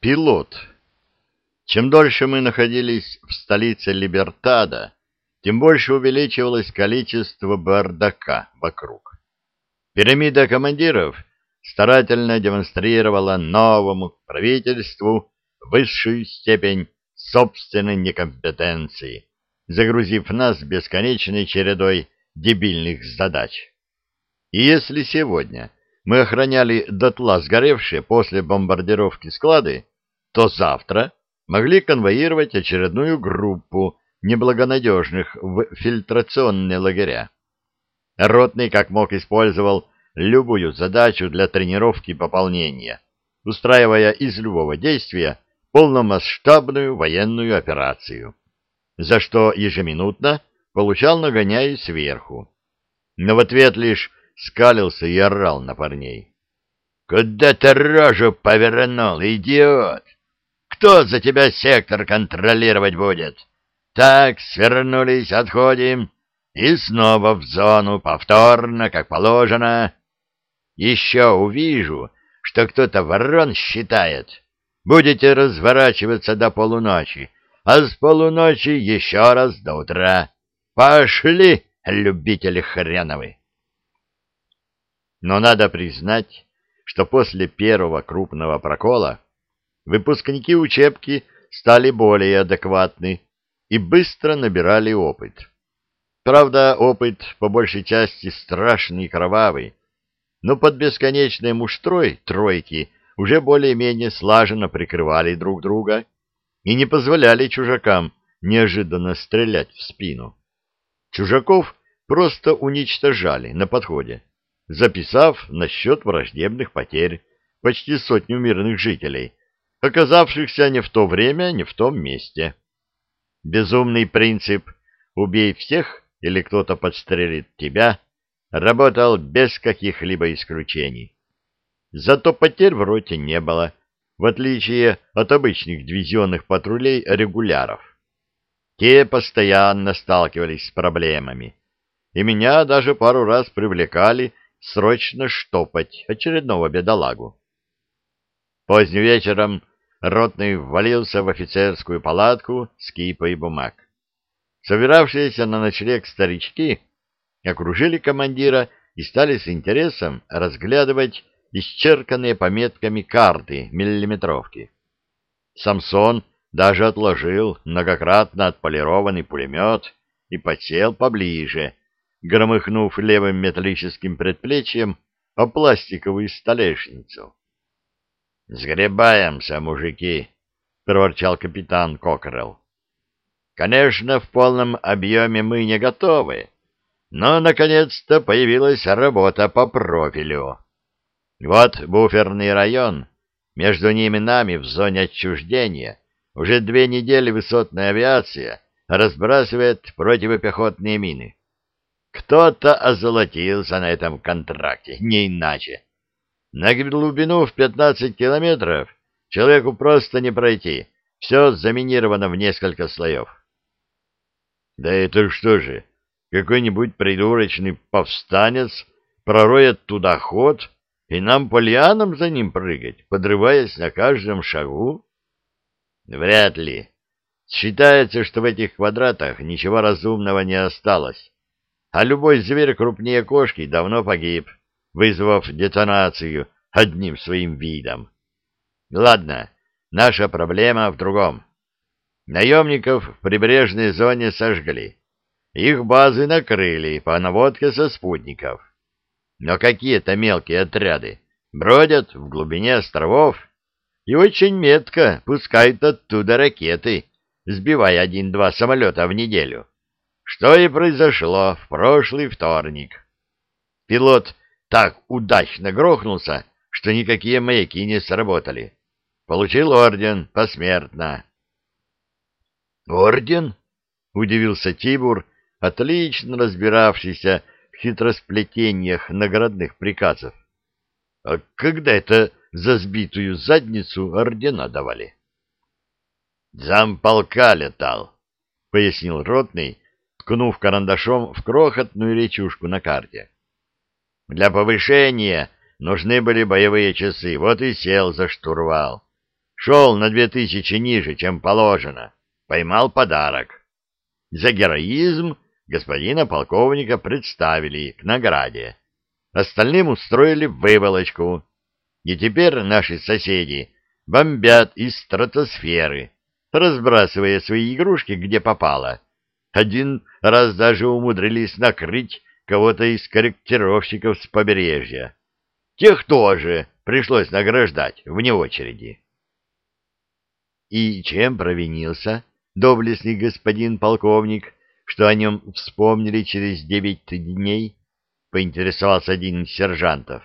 Пилот. Чем дольше мы находились в столице Либертада, тем больше увеличивалось количество бардака вокруг. Пирамида командиров старательно демонстрировала новому правительству высшую степень собственной некомпетенции, загрузив нас бесконечной чередой дебильных задач. И если сегодня мы охраняли дотла сгоревшие после бомбардировки склады, то завтра могли конвоировать очередную группу неблагонадежных в фильтрационные лагеря. Ротный как мог использовал любую задачу для тренировки пополнения, устраивая из любого действия полномасштабную военную операцию, за что ежеминутно получал нагоняй сверху. Но в ответ лишь скалился и орал на парней. «Куда ты рожу повернул, идиот? Кто за тебя сектор контролировать будет? Так, свернулись, отходим, и снова в зону, повторно, как положено. Еще увижу, что кто-то ворон считает. Будете разворачиваться до полуночи, а с полуночи еще раз до утра. Пошли, любители хреновы!» Но надо признать, что после первого крупного прокола выпускники учебки стали более адекватны и быстро набирали опыт. Правда, опыт по большей части страшный и кровавый, но под бесконечной муштрой тройки уже более-менее слаженно прикрывали друг друга и не позволяли чужакам неожиданно стрелять в спину. Чужаков просто уничтожали на подходе записав на счет враждебных потерь почти сотню мирных жителей, оказавшихся не в то время, не в том месте. Безумный принцип «убей всех» или кто-то подстрелит тебя работал без каких-либо исключений. Зато потерь в роте не было, в отличие от обычных дивизионных патрулей регуляров. Те постоянно сталкивались с проблемами, и меня даже пару раз привлекали срочно штопать очередного бедолагу. Поздним вечером ротный ввалился в офицерскую палатку с кипой бумаг. Собиравшиеся на ночлег старички окружили командира и стали с интересом разглядывать исчерканные пометками карты миллиметровки. Самсон даже отложил многократно отполированный пулемет и подсел поближе, громыхнув левым металлическим предплечьем о пластиковую столешницу. — Сгребаемся, мужики! — проворчал капитан Кокрелл. — Конечно, в полном объеме мы не готовы, но, наконец-то, появилась работа по профилю. Вот буферный район, между ними нами в зоне отчуждения уже две недели высотная авиация разбрасывает противопехотные мины. Кто-то озолотился на этом контракте, не иначе. На глубину в 15 километров человеку просто не пройти. Все заминировано в несколько слоев. Да это что же, какой-нибудь придурочный повстанец пророет туда ход, и нам полианам за ним прыгать, подрываясь на каждом шагу? Вряд ли. Считается, что в этих квадратах ничего разумного не осталось а любой зверь крупнее кошки давно погиб, вызвав детонацию одним своим видом. Ладно, наша проблема в другом. Наемников в прибрежной зоне сожгли. Их базы накрыли по наводке со спутников. Но какие-то мелкие отряды бродят в глубине островов и очень метко пускают оттуда ракеты, сбивая один-два самолета в неделю что и произошло в прошлый вторник. Пилот так удачно грохнулся, что никакие маяки не сработали. Получил орден посмертно. «Орден?» — удивился Тибур, отлично разбиравшийся в хитросплетениях наградных приказов. «А когда это за сбитую задницу ордена давали?» «Замполка летал», — пояснил ротный, ткнув карандашом в крохотную речушку на карте. Для повышения нужны были боевые часы, вот и сел за штурвал. Шел на две тысячи ниже, чем положено. Поймал подарок. За героизм господина полковника представили к награде. Остальным устроили выволочку. И теперь наши соседи бомбят из стратосферы, разбрасывая свои игрушки где попало. Один раз даже умудрились накрыть кого-то из корректировщиков с побережья. Тех тоже пришлось награждать вне очереди. И чем провинился доблестный господин полковник, что о нем вспомнили через девять дней? — поинтересовался один из сержантов.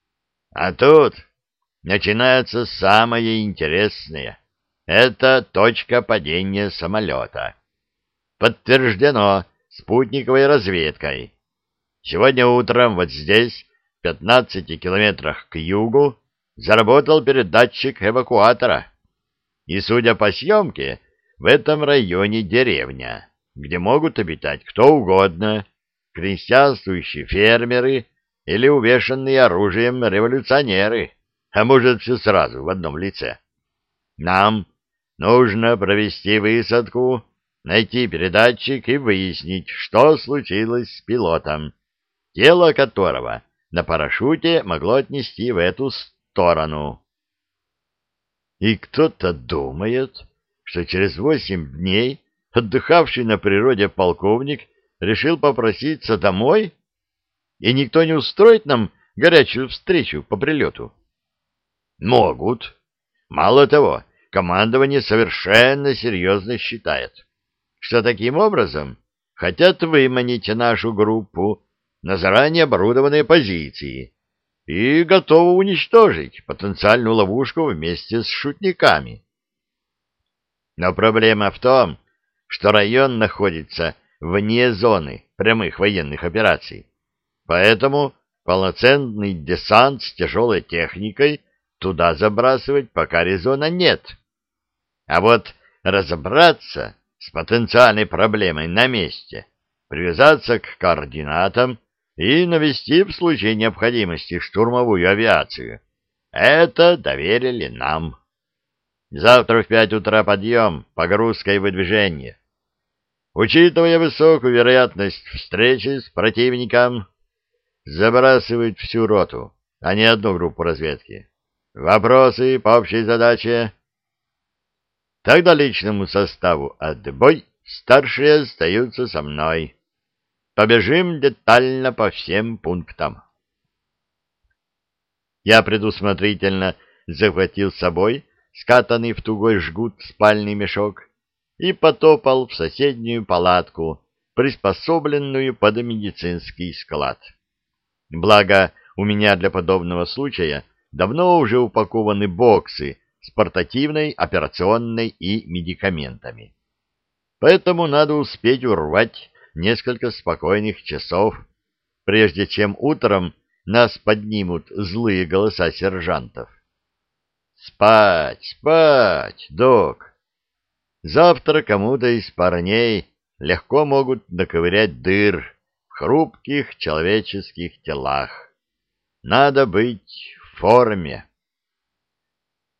— А тут начинается самое интересное. Это точка падения самолета. Подтверждено спутниковой разведкой. Сегодня утром вот здесь, в 15 километрах к югу, заработал передатчик эвакуатора. И, судя по съемке, в этом районе деревня, где могут обитать кто угодно, крестьянствующие фермеры или увешанные оружием революционеры, а может, все сразу в одном лице. Нам нужно провести высадку, найти передатчик и выяснить, что случилось с пилотом, тело которого на парашюте могло отнести в эту сторону. И кто-то думает, что через восемь дней отдыхавший на природе полковник решил попроситься домой, и никто не устроит нам горячую встречу по прилету. Могут. Мало того, командование совершенно серьезно считает, что таким образом хотят выманить нашу группу на заранее оборудованные позиции и готовы уничтожить потенциальную ловушку вместе с шутниками. Но проблема в том, что район находится вне зоны прямых военных операций, поэтому полноценный десант с тяжелой техникой туда забрасывать пока резона нет. А вот разобраться с потенциальной проблемой на месте, привязаться к координатам и навести в случае необходимости штурмовую авиацию. Это доверили нам. Завтра в пять утра подъем, погрузка и выдвижение. Учитывая высокую вероятность встречи с противником, забрасывают всю роту, а не одну группу разведки. Вопросы по общей задаче? Тогда личному составу отбой, старшие остаются со мной. Побежим детально по всем пунктам. Я предусмотрительно захватил с собой скатанный в тугой жгут спальный мешок и потопал в соседнюю палатку, приспособленную под медицинский склад. Благо, у меня для подобного случая давно уже упакованы боксы с портативной, операционной и медикаментами. Поэтому надо успеть урвать несколько спокойных часов, прежде чем утром нас поднимут злые голоса сержантов. «Спать, спать, док!» Завтра кому-то из парней легко могут наковырять дыр в хрупких человеческих телах. Надо быть в форме.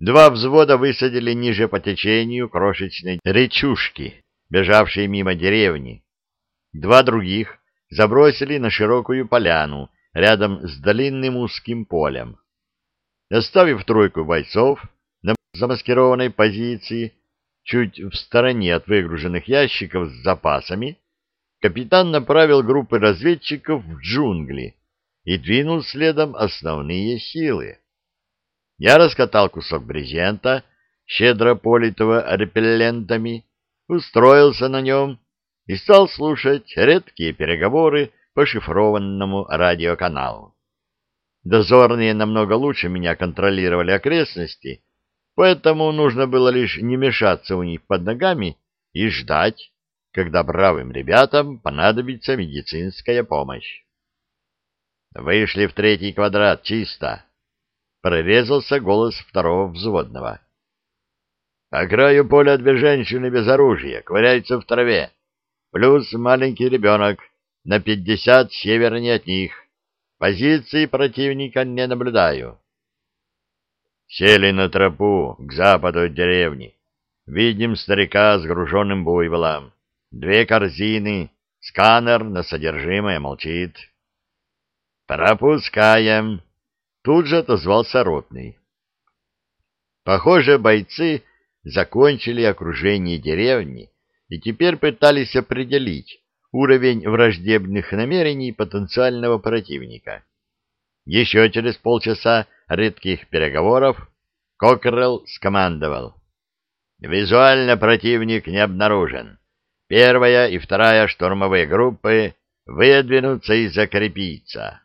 Два взвода высадили ниже по течению крошечной речушки, бежавшей мимо деревни, Два других забросили на широкую поляну рядом с длинным узким полем. Оставив тройку бойцов на замаскированной позиции, чуть в стороне от выгруженных ящиков с запасами, капитан направил группы разведчиков в джунгли и двинул следом основные силы. Я раскатал кусок брезента, щедро политого репеллентами, устроился на нем и стал слушать редкие переговоры по шифрованному радиоканалу. Дозорные намного лучше меня контролировали окрестности, поэтому нужно было лишь не мешаться у них под ногами и ждать, когда бравым ребятам понадобится медицинская помощь. Вышли в третий квадрат чисто. Прорезался голос второго взводного. По краю поля две женщины без оружия, ковыряются в траве плюс маленький ребенок на пятьдесят севернее от них. Позиции противника не наблюдаю. Сели на тропу к западу от деревни. Видим старика с груженным буйволом. Две корзины, сканер на содержимое молчит. «Пропускаем!» Тут же отозвался ротный. Похоже, бойцы закончили окружение деревни и теперь пытались определить уровень враждебных намерений потенциального противника. Еще через полчаса редких переговоров Кокрелл скомандовал. Визуально противник не обнаружен. Первая и вторая штурмовые группы выдвинутся и закрепиться.